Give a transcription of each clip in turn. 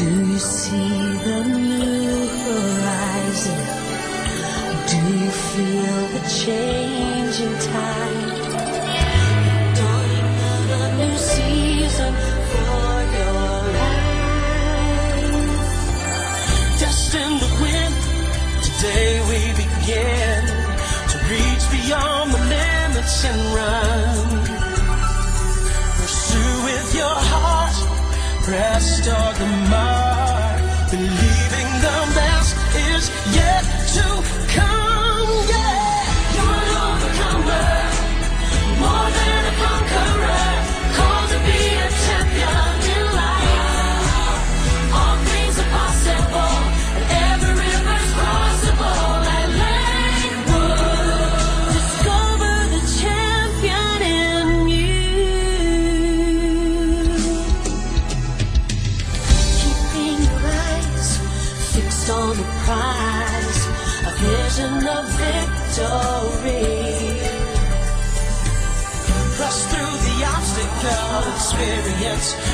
Do you see the new horizon? Do you feel the changing tide? Dawning of a new season for your life. Dust in the wind. Today we begin to reach beyond the limits and run.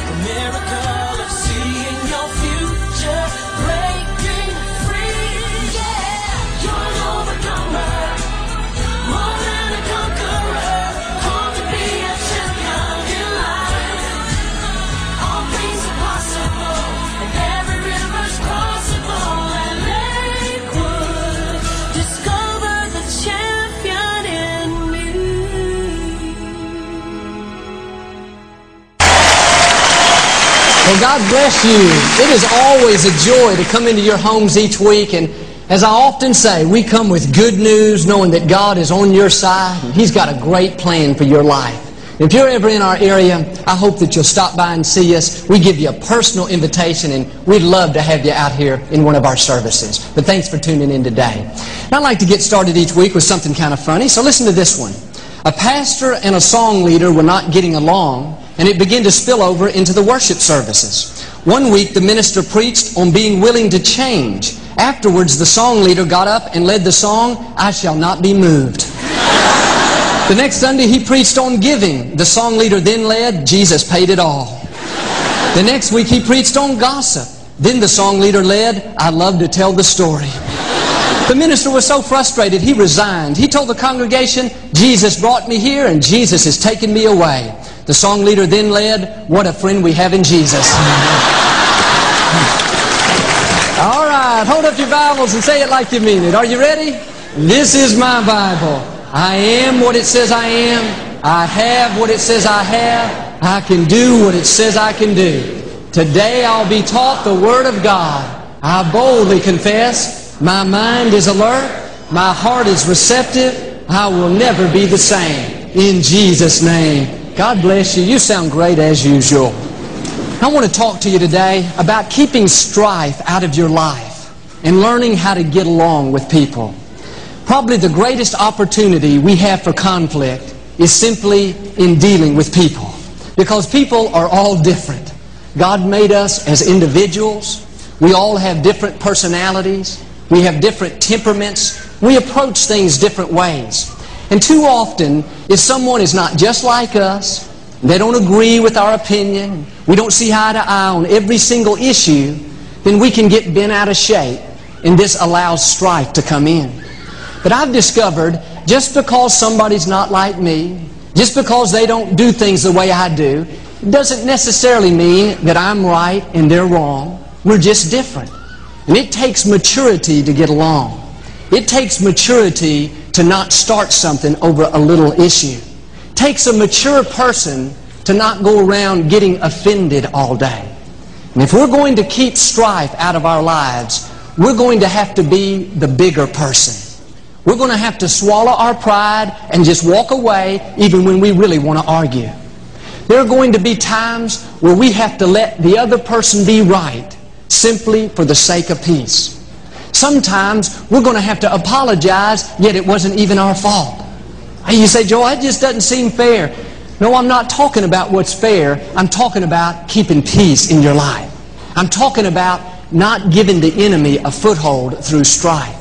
Experience God bless you. It is always a joy to come into your homes each week. And as I often say, we come with good news knowing that God is on your side and He's got a great plan for your life. If you're ever in our area, I hope that you'll stop by and see us. We give you a personal invitation and we'd love to have you out here in one of our services. But thanks for tuning in today. I'd like to get started each week with something kind of funny. So listen to this one. A pastor and a song leader were not getting along, and it began to spill over into the worship services. One week, the minister preached on being willing to change. Afterwards, the song leader got up and led the song, I Shall Not Be Moved. The next Sunday, he preached on giving. The song leader then led, Jesus paid it all. The next week, he preached on gossip. Then the song leader led, I love to tell the story. The minister was so frustrated, he resigned. He told the congregation, Jesus brought me here and Jesus has taken me away. The song leader then led, What a friend we have in Jesus. All right, hold up your Bibles and say it like you mean it. Are you ready? This is my Bible. I am what it says I am. I have what it says I have. I can do what it says I can do. Today I'll be taught the Word of God. I boldly confess, my mind is alert, my heart is receptive, I will never be the same. In Jesus' name. God bless you. You sound great as usual. I want to talk to you today about keeping strife out of your life and learning how to get along with people. Probably the greatest opportunity we have for conflict is simply in dealing with people. Because people are all different. God made us as individuals. We all have different personalities. We have different temperaments. We approach things different ways. And too often, if someone is not just like us, they don't agree with our opinion, we don't see eye to eye on every single issue, then we can get bent out of shape, and this allows strife to come in. But I've discovered just because somebody's not like me, just because they don't do things the way I do, doesn't necessarily mean that I'm right and they're wrong. We're just different. And it takes maturity to get along. It takes maturity to not start something over a little issue. Takes a mature person to not go around getting offended all day. And if we're going to keep strife out of our lives, we're going to have to be the bigger person. We're going to have to swallow our pride and just walk away even when we really want to argue. There are going to be times where we have to let the other person be right simply for the sake of peace. Sometimes we're going to have to apologize, yet it wasn't even our fault. You say, Joel, that just doesn't seem fair. No, I'm not talking about what's fair. I'm talking about keeping peace in your life. I'm talking about not giving the enemy a foothold through strife.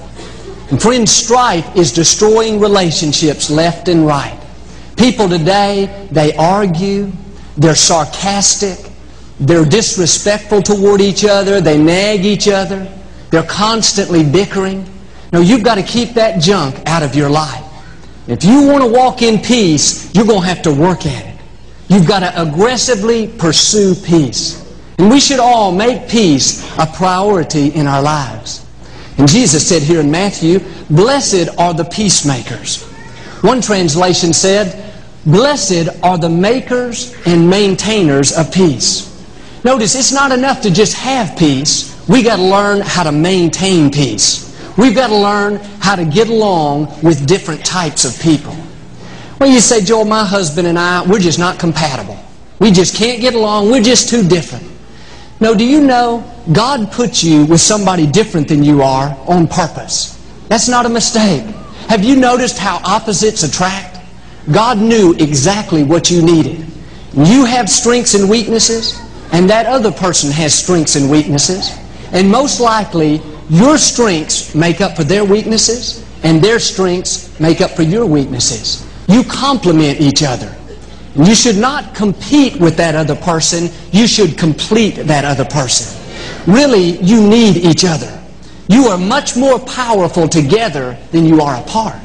And friends, strife is destroying relationships left and right. People today, they argue, they're sarcastic, They're disrespectful toward each other. They nag each other. They're constantly bickering. No, you've got to keep that junk out of your life. If you want to walk in peace, you're going to have to work at it. You've got to aggressively pursue peace. And we should all make peace a priority in our lives. And Jesus said here in Matthew, Blessed are the peacemakers. One translation said, Blessed are the makers and maintainers of peace. Notice, it's not enough to just have peace. We got to learn how to maintain peace. We've got to learn how to get along with different types of people. Well, you say, Joel, my husband and I, we're just not compatible. We just can't get along. We're just too different. No, do you know God put you with somebody different than you are on purpose? That's not a mistake. Have you noticed how opposites attract? God knew exactly what you needed. You have strengths and weaknesses, and that other person has strengths and weaknesses. And most likely, your strengths make up for their weaknesses, and their strengths make up for your weaknesses. You complement each other. You should not compete with that other person. You should complete that other person. Really, you need each other. You are much more powerful together than you are apart.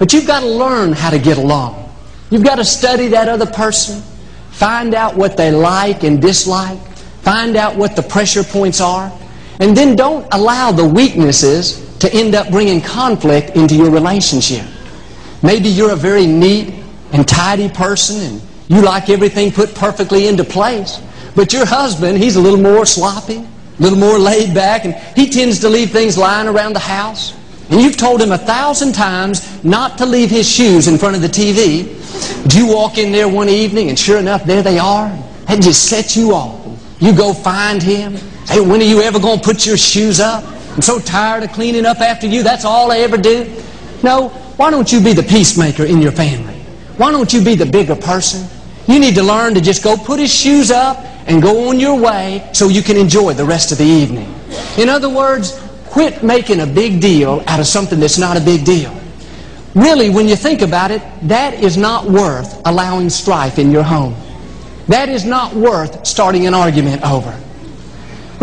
But you've got to learn how to get along. You've got to study that other person, find out what they like and dislike, find out what the pressure points are, and then don't allow the weaknesses to end up bringing conflict into your relationship. Maybe you're a very neat and tidy person and you like everything put perfectly into place. But your husband, he's a little more sloppy, a little more laid back, and he tends to leave things lying around the house. And you've told him a thousand times not to leave his shoes in front of the TV. Do you walk in there one evening, and sure enough, there they are. That just sets you off. You go find him. Hey, when are you ever going to put your shoes up? I'm so tired of cleaning up after you. That's all I ever do. No, why don't you be the peacemaker in your family? Why don't you be the bigger person? You need to learn to just go put his shoes up and go on your way so you can enjoy the rest of the evening. In other words, quit making a big deal out of something that's not a big deal. Really, when you think about it, that is not worth allowing strife in your home. That is not worth starting an argument over.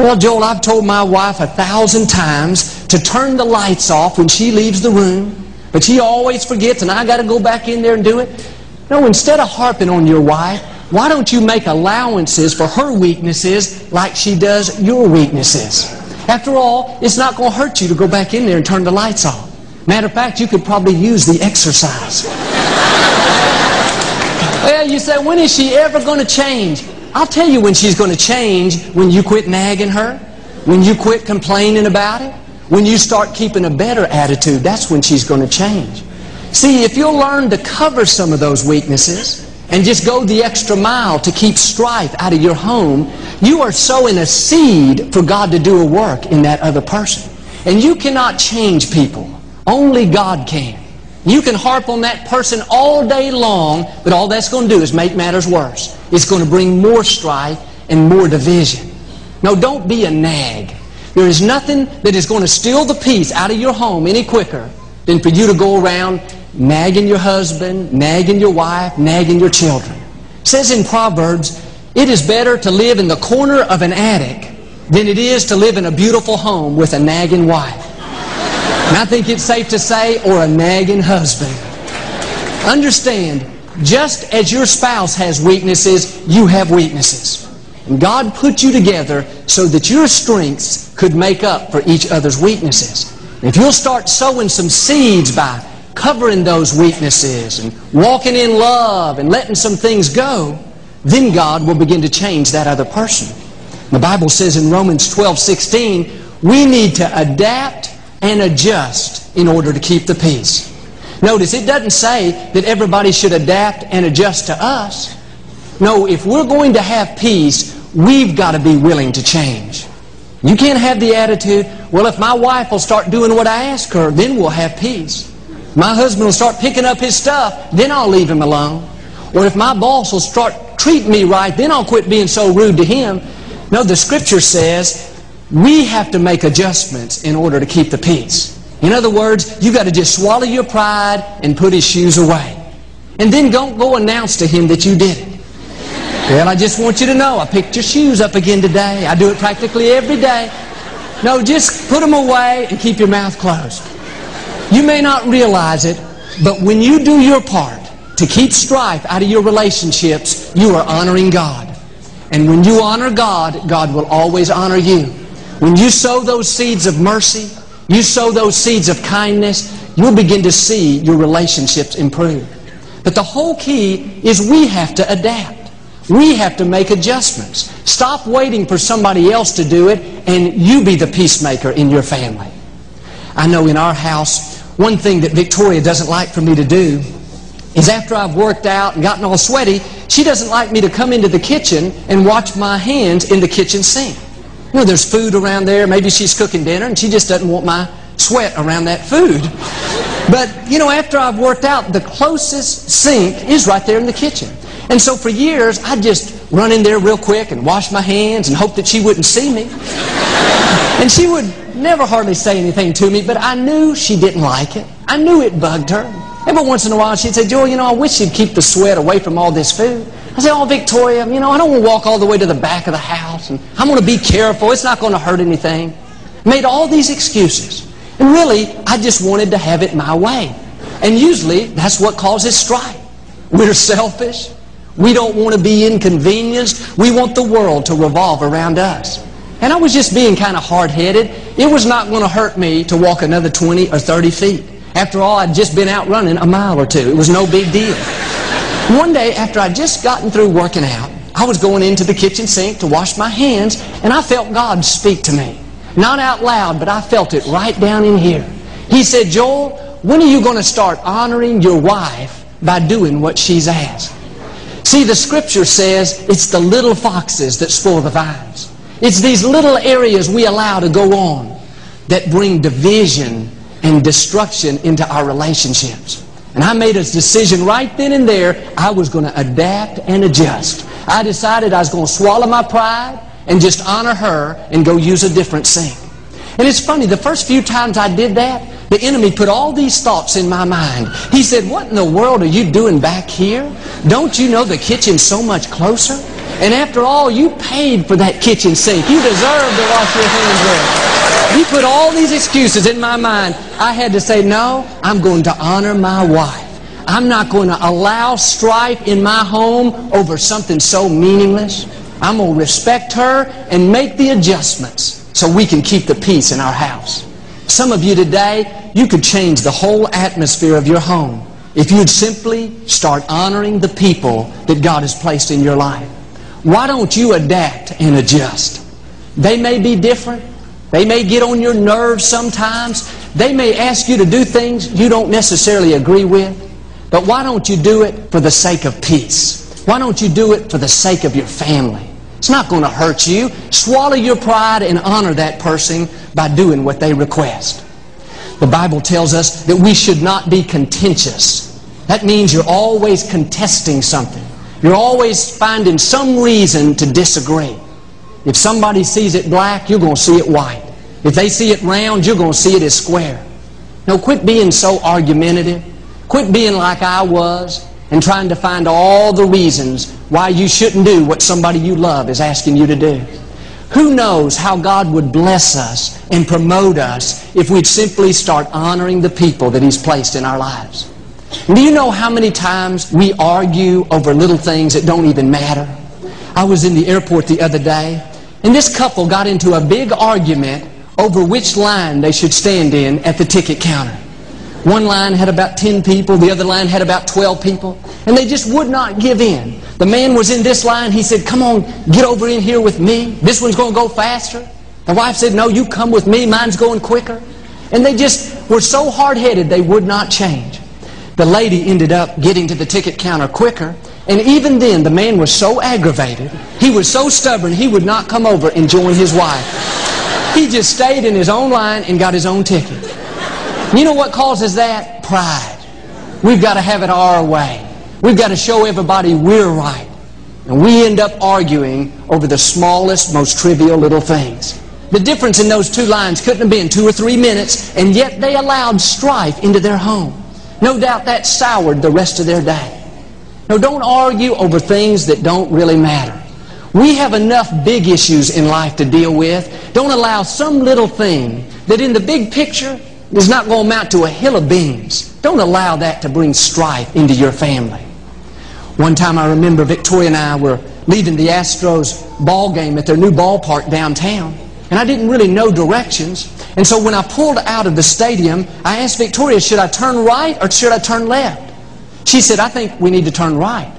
Well, Joel, I've told my wife a thousand times to turn the lights off when she leaves the room, but she always forgets and I got to go back in there and do it. No, instead of harping on your wife, why don't you make allowances for her weaknesses like she does your weaknesses? After all, it's not going to hurt you to go back in there and turn the lights off. Matter of fact, you could probably use the exercise. well, you say, when is she ever going to change? I'll tell you when she's going to change when you quit nagging her, when you quit complaining about it, when you start keeping a better attitude. That's when she's going to change. See, if you'll learn to cover some of those weaknesses and just go the extra mile to keep strife out of your home, you are sowing a seed for God to do a work in that other person. And you cannot change people. Only God can. You can harp on that person all day long, but all that's going to do is make matters worse. It's going to bring more strife and more division. No, don't be a nag. There is nothing that is going to steal the peace out of your home any quicker than for you to go around nagging your husband, nagging your wife, nagging your children. It says in Proverbs, it is better to live in the corner of an attic than it is to live in a beautiful home with a nagging wife. And I think it's safe to say, or a nagging husband. Understand, just as your spouse has weaknesses, you have weaknesses. And God put you together so that your strengths could make up for each other's weaknesses. If you'll start sowing some seeds by covering those weaknesses and walking in love and letting some things go, then God will begin to change that other person. The Bible says in Romans 12, 16, we need to adapt and adjust in order to keep the peace. Notice, it doesn't say that everybody should adapt and adjust to us. No, if we're going to have peace, we've got to be willing to change. You can't have the attitude, well, if my wife will start doing what I ask her, then we'll have peace. My husband will start picking up his stuff, then I'll leave him alone. Or if my boss will start treating me right, then I'll quit being so rude to him. No, the scripture says we have to make adjustments in order to keep the peace. In other words, you got to just swallow your pride and put his shoes away. And then don't go announce to him that you did it. Well, I just want you to know I picked your shoes up again today. I do it practically every day. No, just put them away and keep your mouth closed. You may not realize it, but when you do your part to keep strife out of your relationships, you are honoring God. And when you honor God, God will always honor you. When you sow those seeds of mercy, you sow those seeds of kindness, you'll begin to see your relationships improve. But the whole key is we have to adapt. We have to make adjustments. Stop waiting for somebody else to do it and you be the peacemaker in your family. I know in our house, one thing that Victoria doesn't like for me to do is after I've worked out and gotten all sweaty, she doesn't like me to come into the kitchen and watch my hands in the kitchen sink. You know, there's food around there. Maybe she's cooking dinner and she just doesn't want my sweat around that food. But, you know, after I've worked out, the closest sink is right there in the kitchen. And so for years, I'd just run in there real quick and wash my hands and hope that she wouldn't see me. And she would never hardly say anything to me, but I knew she didn't like it. I knew it bugged her. Every once in a while, she'd say, Joel, you know, I wish you'd keep the sweat away from all this food. I said, oh, Victoria, you know, I don't want to walk all the way to the back of the house, and I'm going to be careful. It's not going to hurt anything. Made all these excuses. And really, I just wanted to have it my way. And usually, that's what causes strife. We're selfish. We don't want to be inconvenienced. We want the world to revolve around us. And I was just being kind of hard-headed. It was not going to hurt me to walk another 20 or 30 feet. After all, I'd just been out running a mile or two. It was no big deal. One day, after I'd just gotten through working out, I was going into the kitchen sink to wash my hands, and I felt God speak to me. Not out loud, but I felt it right down in here. He said, Joel, when are you going to start honoring your wife by doing what she's asked? See, the scripture says it's the little foxes that spoil the vines. It's these little areas we allow to go on that bring division and destruction into our relationships. And I made a decision right then and there I was going to adapt and adjust. I decided I was going to swallow my pride and just honor her and go use a different sink. And it's funny, the first few times I did that, the enemy put all these thoughts in my mind. He said, what in the world are you doing back here? Don't you know the kitchen's so much closer? And after all, you paid for that kitchen sink. You deserve to wash your hands there. He put all these excuses in my mind. I had to say, no, I'm going to honor my wife. I'm not going to allow strife in my home over something so meaningless. I'm going to respect her and make the adjustments so we can keep the peace in our house. Some of you today, you could change the whole atmosphere of your home if you'd simply start honoring the people that God has placed in your life. Why don't you adapt and adjust? They may be different. They may get on your nerves sometimes. They may ask you to do things you don't necessarily agree with. But why don't you do it for the sake of peace? Why don't you do it for the sake of your family? It's not going to hurt you. Swallow your pride and honor that person by doing what they request. The Bible tells us that we should not be contentious. That means you're always contesting something. You're always finding some reason to disagree. If somebody sees it black, you're going to see it white. If they see it round, you're going to see it as square. No, quit being so argumentative. Quit being like I was and trying to find all the reasons why you shouldn't do what somebody you love is asking you to do. Who knows how God would bless us and promote us if we'd simply start honoring the people that He's placed in our lives. And do you know how many times we argue over little things that don't even matter? I was in the airport the other day, and this couple got into a big argument over which line they should stand in at the ticket counter. One line had about 10 people, the other line had about 12 people, and they just would not give in. The man was in this line, he said, come on, get over in here with me. This one's going to go faster. The wife said, no, you come with me, mine's going quicker. And they just were so hard-headed they would not change. The lady ended up getting to the ticket counter quicker, and even then the man was so aggravated, he was so stubborn, he would not come over and join his wife. He just stayed in his own line and got his own ticket. You know what causes that? Pride. We've got to have it our way. We've got to show everybody we're right. And we end up arguing over the smallest, most trivial little things. The difference in those two lines couldn't have been two or three minutes, and yet they allowed strife into their home. No doubt that soured the rest of their day. No, don't argue over things that don't really matter. We have enough big issues in life to deal with. Don't allow some little thing that in the big picture is not going to amount to a hill of beans. Don't allow that to bring strife into your family. One time I remember Victoria and I were leaving the Astros ball game at their new ballpark downtown. And I didn't really know directions. And so when I pulled out of the stadium, I asked Victoria, should I turn right or should I turn left? She said, I think we need to turn right.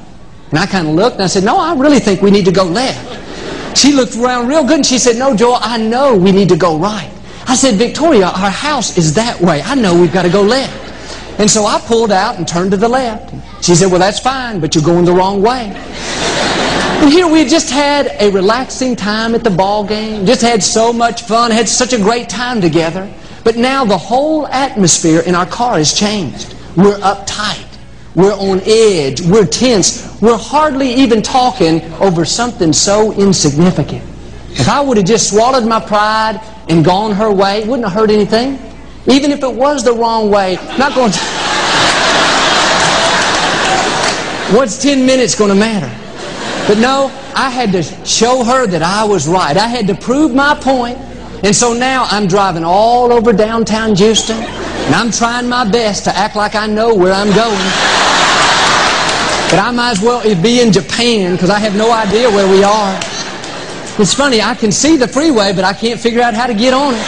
And I kind of looked and I said, no, I really think we need to go left. She looked around real good and she said, no, Joel, I know we need to go right. I said, Victoria, our house is that way. I know we've got to go left. And so I pulled out and turned to the left. She said, well, that's fine, but you're going the wrong way. And here we just had a relaxing time at the ball game, just had so much fun, had such a great time together. But now the whole atmosphere in our car has changed. We're uptight. We're on edge. We're tense. We're hardly even talking over something so insignificant. If I would have just swallowed my pride and gone her way, it wouldn't have hurt anything. Even if it was the wrong way, not going to... What's 10 minutes going to matter? But no, I had to show her that I was right. I had to prove my point. And so now I'm driving all over downtown Houston, and I'm trying my best to act like I know where I'm going. But I might as well be in Japan because I have no idea where we are. It's funny, I can see the freeway, but I can't figure out how to get on it.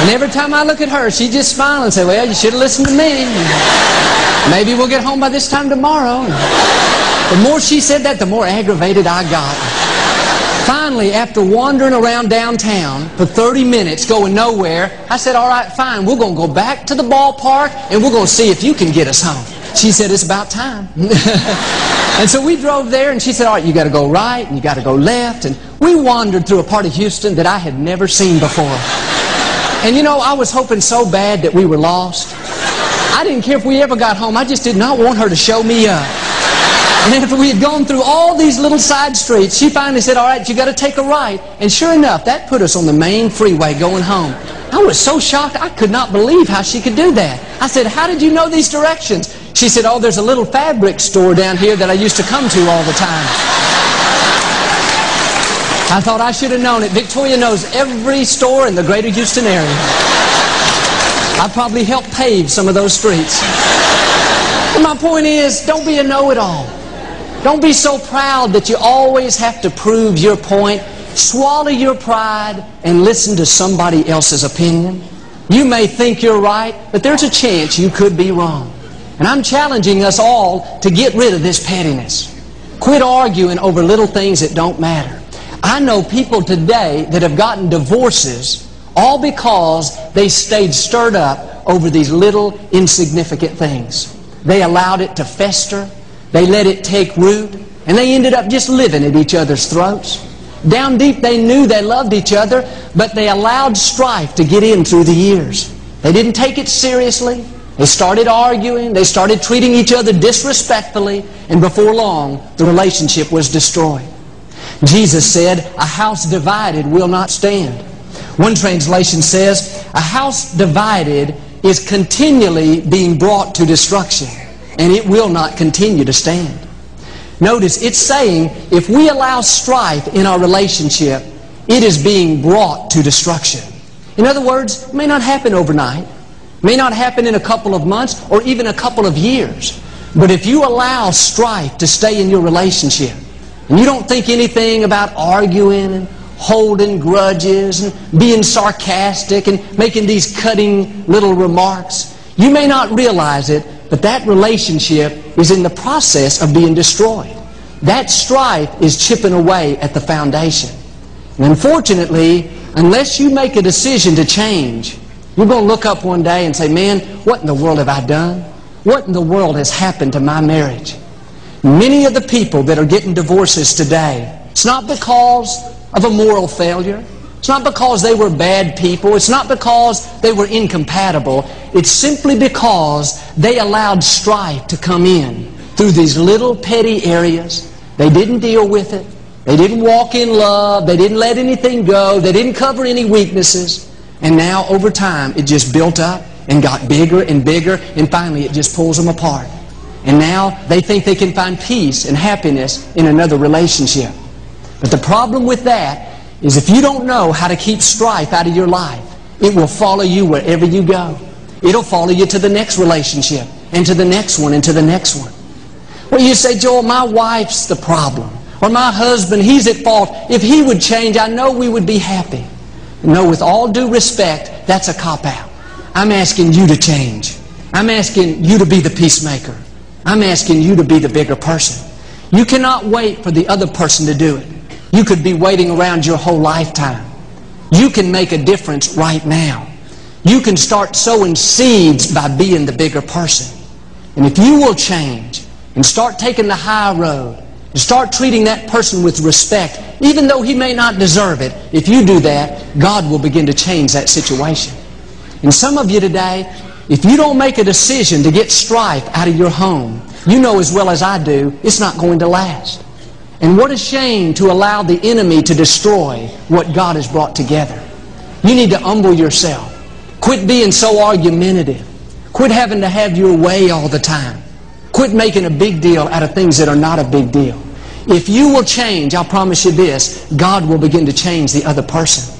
And every time I look at her, she just smiles and say, well, you should have listened to me. Maybe we'll get home by this time tomorrow. The more she said that, the more aggravated I got. Finally, after wandering around downtown for 30 minutes, going nowhere, I said, all right, fine, we're going to go back to the ballpark and we're going to see if you can get us home. She said, it's about time. and so we drove there and she said, all right, you got to go right and you got to go left. And we wandered through a part of Houston that I had never seen before. And you know, I was hoping so bad that we were lost. I didn't care if we ever got home. I just did not want her to show me up. And after we had gone through all these little side streets, she finally said, all right, you got to take a right. And sure enough, that put us on the main freeway going home. I was so shocked, I could not believe how she could do that. I said, how did you know these directions? She said, oh, there's a little fabric store down here that I used to come to all the time. I thought I should have known it. Victoria knows every store in the greater Houston area. I probably helped pave some of those streets. My point is, don't be a know-it-all. Don't be so proud that you always have to prove your point. Swallow your pride and listen to somebody else's opinion. You may think you're right, but there's a chance you could be wrong. And I'm challenging us all to get rid of this pettiness. Quit arguing over little things that don't matter. I know people today that have gotten divorces all because they stayed stirred up over these little insignificant things. They allowed it to fester, they let it take root, and they ended up just living at each other's throats. Down deep, they knew they loved each other, but they allowed strife to get in through the years. They didn't take it seriously. They started arguing, they started treating each other disrespectfully, and before long, the relationship was destroyed. Jesus said, a house divided will not stand. One translation says, a house divided is continually being brought to destruction, and it will not continue to stand. Notice, it's saying if we allow strife in our relationship, it is being brought to destruction. In other words, it may not happen overnight. May not happen in a couple of months or even a couple of years. But if you allow strife to stay in your relationship, and you don't think anything about arguing and holding grudges and being sarcastic and making these cutting little remarks, you may not realize it, but that relationship is in the process of being destroyed. That strife is chipping away at the foundation. And unfortunately, unless you make a decision to change, you're going to look up one day and say, man, what in the world have I done? What in the world has happened to my marriage? Many of the people that are getting divorces today, it's not because of a moral failure. It's not because they were bad people. It's not because they were incompatible. It's simply because they allowed strife to come in through these little petty areas. They didn't deal with it. They didn't walk in love. They didn't let anything go. They didn't cover any weaknesses. And now, over time, it just built up and got bigger and bigger, and finally it just pulls them apart. And now they think they can find peace and happiness in another relationship. But the problem with that is if you don't know how to keep strife out of your life, it will follow you wherever you go. It'll follow you to the next relationship and to the next one and to the next one. Well, you say, Joel, my wife's the problem. Or my husband, he's at fault. If he would change, I know we would be happy. No, with all due respect, that's a cop-out. I'm asking you to change. I'm asking you to be the peacemaker. I'm asking you to be the bigger person. You cannot wait for the other person to do it. You could be waiting around your whole lifetime. You can make a difference right now. You can start sowing seeds by being the bigger person. And if you will change and start taking the high road and start treating that person with respect, even though he may not deserve it, if you do that, God will begin to change that situation. And some of you today, if you don't make a decision to get strife out of your home, you know as well as I do, it's not going to last. And what a shame to allow the enemy to destroy what God has brought together. You need to humble yourself. Quit being so argumentative. Quit having to have your way all the time. Quit making a big deal out of things that are not a big deal. If you will change, I'll promise you this, God will begin to change the other person.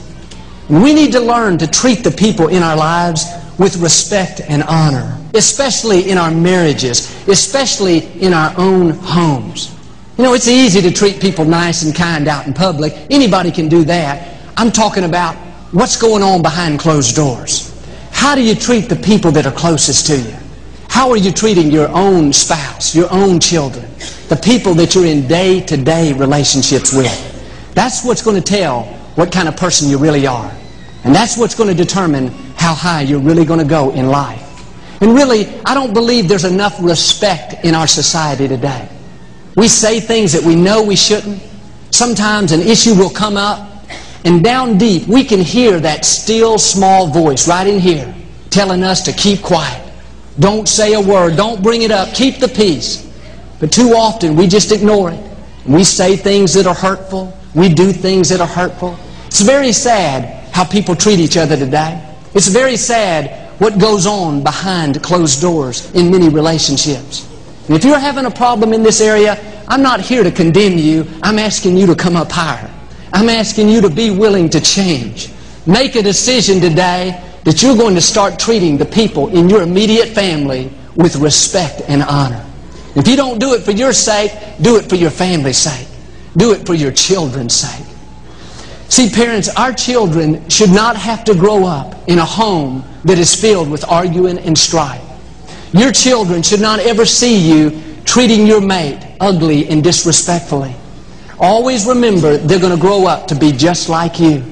We need to learn to treat the people in our lives with respect and honor, especially in our marriages, especially in our own homes. You know, it's easy to treat people nice and kind out in public. Anybody can do that. I'm talking about what's going on behind closed doors. How do you treat the people that are closest to you? How are you treating your own spouse, your own children, the people that you're in day-to-day relationships with? That's what's going to tell what kind of person you really are. And that's what's going to determine how high you're really going to go in life. And really, I don't believe there's enough respect in our society today. We say things that we know we shouldn't. Sometimes an issue will come up, and down deep, we can hear that still small voice right in here telling us to keep quiet. Don't say a word. Don't bring it up. Keep the peace. But too often, we just ignore it. We say things that are hurtful. We do things that are hurtful. It's very sad how people treat each other today. It's very sad what goes on behind closed doors in many relationships. And if you're having a problem in this area, I'm not here to condemn you. I'm asking you to come up higher. I'm asking you to be willing to change. Make a decision today that you're going to start treating the people in your immediate family with respect and honor. If you don't do it for your sake, do it for your family's sake. Do it for your children's sake. See, parents, our children should not have to grow up in a home that is filled with arguing and strife. Your children should not ever see you treating your mate ugly and disrespectfully. Always remember they're going to grow up to be just like you.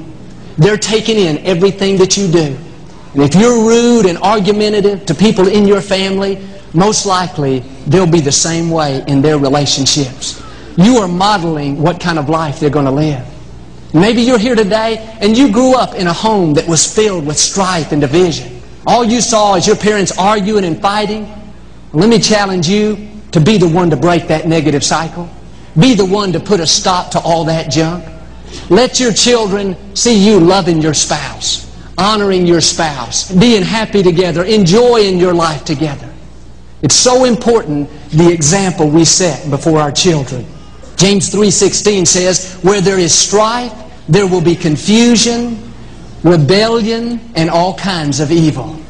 They're taking in everything that you do. And if you're rude and argumentative to people in your family, most likely they'll be the same way in their relationships. You are modeling what kind of life they're going to live. Maybe you're here today and you grew up in a home that was filled with strife and division. All you saw is your parents arguing and fighting. Let me challenge you to be the one to break that negative cycle. Be the one to put a stop to all that junk. Let your children see you loving your spouse, honoring your spouse, being happy together, enjoying your life together. It's so important the example we set before our children. James 3.16 says, Where there is strife, there will be confusion, rebellion, and all kinds of evil.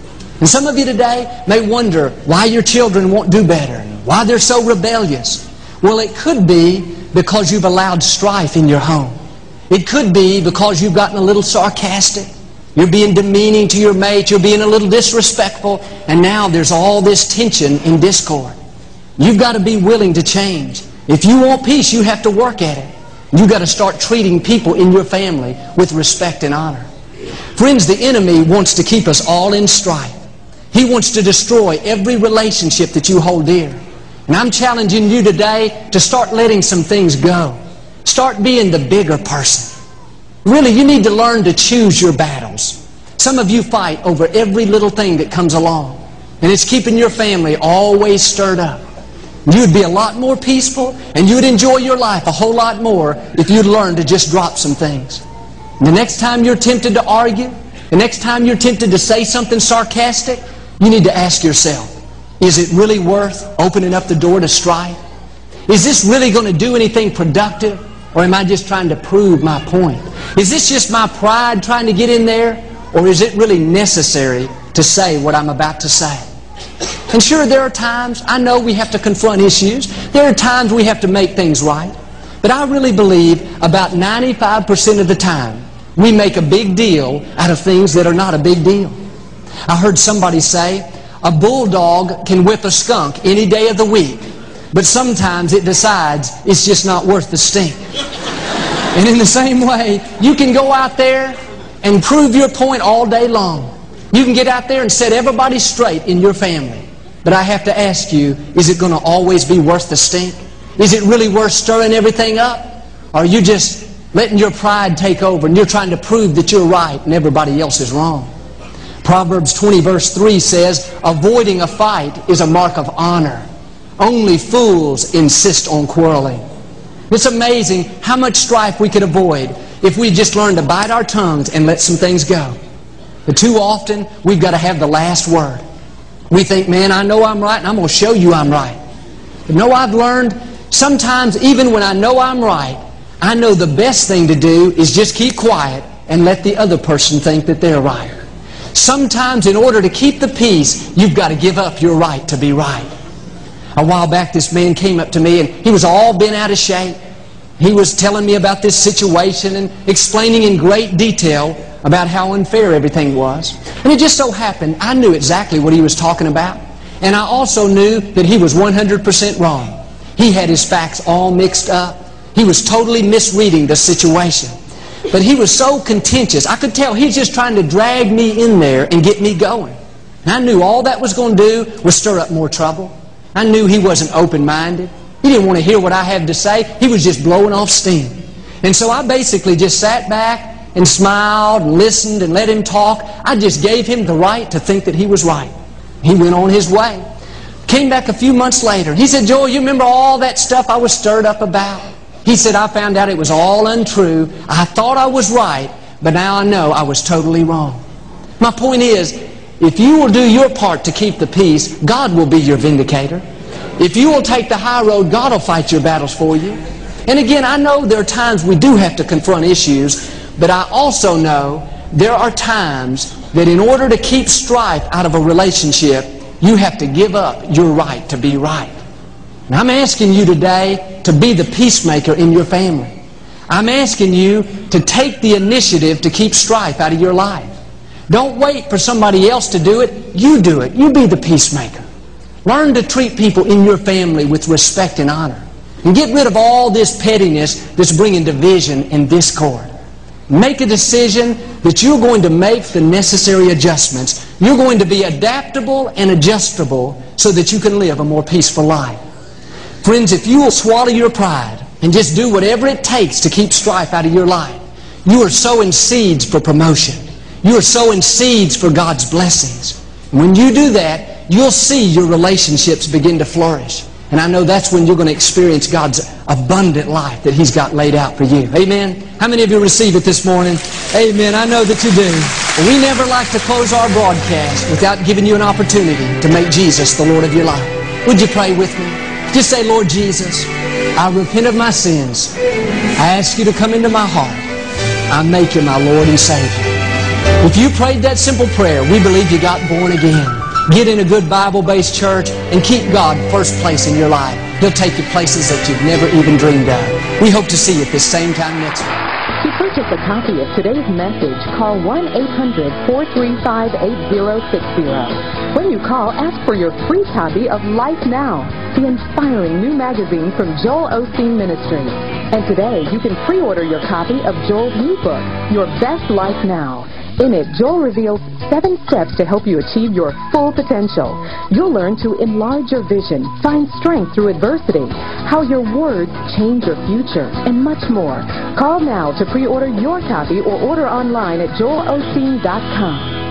And some of you today may wonder why your children won't do better, why they're so rebellious. Well, it could be because you've allowed strife in your home. It could be because you've gotten a little sarcastic. You're being demeaning to your mate. You're being a little disrespectful. And now there's all this tension and discord. You've got to be willing to change. If you want peace, you have to work at it. You've got to start treating people in your family with respect and honor. Friends, the enemy wants to keep us all in strife. He wants to destroy every relationship that you hold dear. And I'm challenging you today to start letting some things go. Start being the bigger person. Really, you need to learn to choose your battles. Some of you fight over every little thing that comes along. And it's keeping your family always stirred up. You'd be a lot more peaceful and you'd enjoy your life a whole lot more if you'd learn to just drop some things. The next time you're tempted to argue, the next time you're tempted to say something sarcastic, you need to ask yourself, Is it really worth opening up the door to strife? Is this really going to do anything productive? Or am I just trying to prove my point? Is this just my pride trying to get in there? Or is it really necessary to say what I'm about to say? And sure, there are times, I know we have to confront issues. There are times we have to make things right. But I really believe about 95% of the time, we make a big deal out of things that are not a big deal. I heard somebody say, a bulldog can whip a skunk any day of the week, but sometimes it decides it's just not worth the stink. And in the same way, you can go out there and prove your point all day long. You can get out there and set everybody straight in your family. But I have to ask you, is it going to always be worth the stink? Is it really worth stirring everything up? Or are you just letting your pride take over and you're trying to prove that you're right and everybody else is wrong? Proverbs 20 verse 3 says, avoiding a fight is a mark of honor. Only fools insist on quarreling. It's amazing how much strife we could avoid if we just learned to bite our tongues and let some things go. But too often, we've got to have the last word. We think, man, I know I'm right, and I'm going to show you I'm right. But no, I've learned sometimes, even when I know I'm right, I know the best thing to do is just keep quiet and let the other person think that they're right. Sometimes, in order to keep the peace, you've got to give up your right to be right. A while back, this man came up to me, and he was all bent out of shape. He was telling me about this situation and explaining in great detail about how unfair everything was. And it just so happened I knew exactly what he was talking about. And I also knew that he was 100% wrong. He had his facts all mixed up. He was totally misreading the situation. But he was so contentious. I could tell he's just trying to drag me in there and get me going. And I knew all that was going to do was stir up more trouble. I knew he wasn't open-minded. He didn't want to hear what I had to say. He was just blowing off steam. And so I basically just sat back and smiled and listened and let him talk. I just gave him the right to think that he was right. He went on his way. Came back a few months later. He said, Joel, you remember all that stuff I was stirred up about? He said, I found out it was all untrue. I thought I was right, but now I know I was totally wrong. My point is, if you will do your part to keep the peace, God will be your vindicator. If you will take the high road, God will fight your battles for you. And again, I know there are times we do have to confront issues, but I also know there are times that in order to keep strife out of a relationship, you have to give up your right to be right. And I'm asking you today to be the peacemaker in your family. I'm asking you to take the initiative to keep strife out of your life. Don't wait for somebody else to do it. You do it. You be the peacemaker. Learn to treat people in your family with respect and honor. And get rid of all this pettiness that's bringing division and discord. Make a decision that you're going to make the necessary adjustments. You're going to be adaptable and adjustable so that you can live a more peaceful life. Friends, if you will swallow your pride and just do whatever it takes to keep strife out of your life, you are sowing seeds for promotion. You are sowing seeds for God's blessings. When you do that, you'll see your relationships begin to flourish. And I know that's when you're going to experience God's abundant life that He's got laid out for you. Amen? How many of you receive it this morning? Amen. I know that you do. We never like to close our broadcast without giving you an opportunity to make Jesus the Lord of your life. Would you pray with me? Just say, Lord Jesus, I repent of my sins. I ask you to come into my heart. I make you my Lord and Savior. If you prayed that simple prayer, we believe you got born again. Get in a good Bible-based church and keep God first place in your life. He'll take you places that you've never even dreamed of. We hope to see you at this same time next week. To purchase a copy of today's message, call 1-800-435-8060. When you call, ask for your free copy of Life Now, the inspiring new magazine from Joel Osteen Ministries. And today, you can pre-order your copy of Joel's new book, Your Best Life Now. In it, Joel reveals seven steps to help you achieve your full potential. You'll learn to enlarge your vision, find strength through adversity, how your words change your future, and much more. Call now to pre-order your copy or order online at joelosteen.com.